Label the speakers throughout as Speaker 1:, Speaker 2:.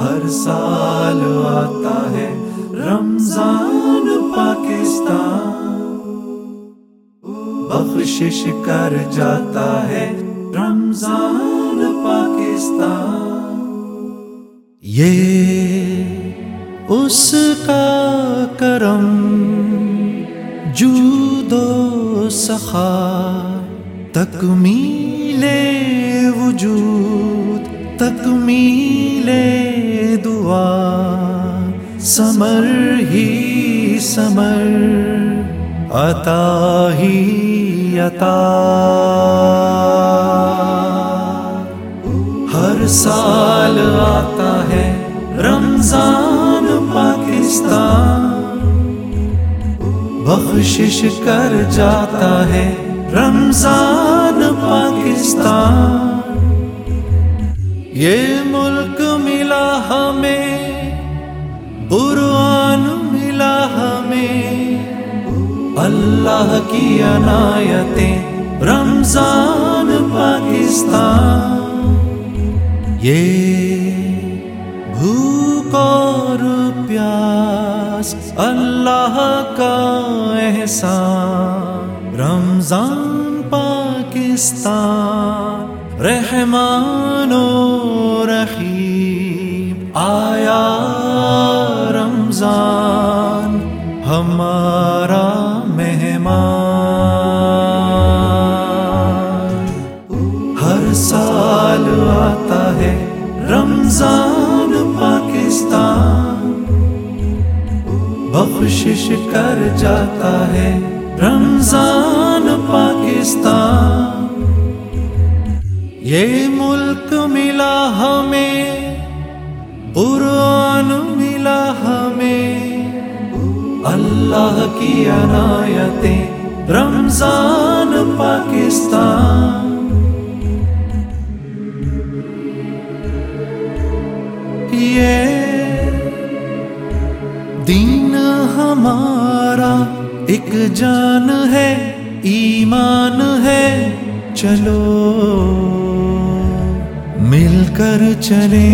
Speaker 1: ہر سال آتا ہے رمضان پاکستان۔ بخشش کر جاتا ہے رمضان پاکستان۔ یہ اس کا کرم جو سخا تکمیل وجود تکمیل دعا، سمر ہی سمر، عطا ہی عطا۔ ہر سال آتا ہے رمضان پاکستان۔ بخشش کر جاتا ہے رمضان پاکستان۔ یہ ملک ملا ہمیں، قرآن ملا ہمیں۔ اللہ کی عنایتیں، رمضان، پاکستان۔ یہ بھوک اور پیاس، اللہ کا احسان۔ رمضان، پاکستان۔ رحمان ہے رمضان پاکستان۔ بخشش کر جاتا ہے رمضان پاکستان۔ یہ ملک ملا ہمیں، قرآن ملا ہمیں۔ اللہ کی عنایتیں رمضان پاکستان۔ یہ دین ہمارا ایک جان ہے، ایمان ہے۔ چلو، مل کر چلے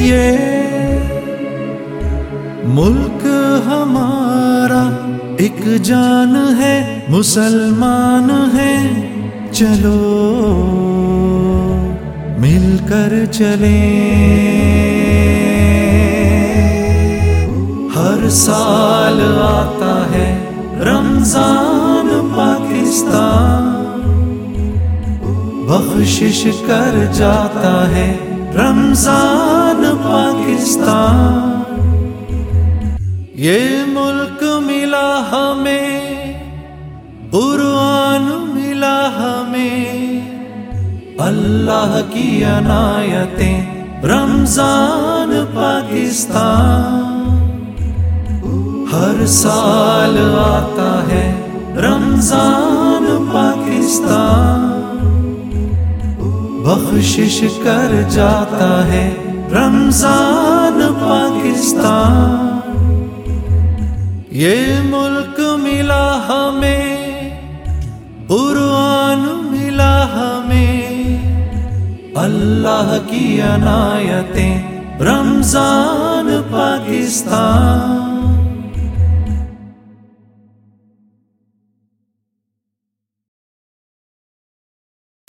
Speaker 1: یہ ملک ہمارا ایک جان ہے، مسلمان ہے چلو۔ مل کر چلے ہر سال آتا ہے رمضان پاکستان بخشش کر جاتا ہے رمضان پاکستان یہ ملک ملا ہمیں قرآن اللہ کی عنایتیں، رمضان، پاکستان۔ ہر سال آتا ہے رمضان، پاکستان۔ بخشش کر جاتا ہے رمضان، پاکستان۔ یہ ملک ملا ہمیں اللہ کی عنایتیں رمضان پاکستان۔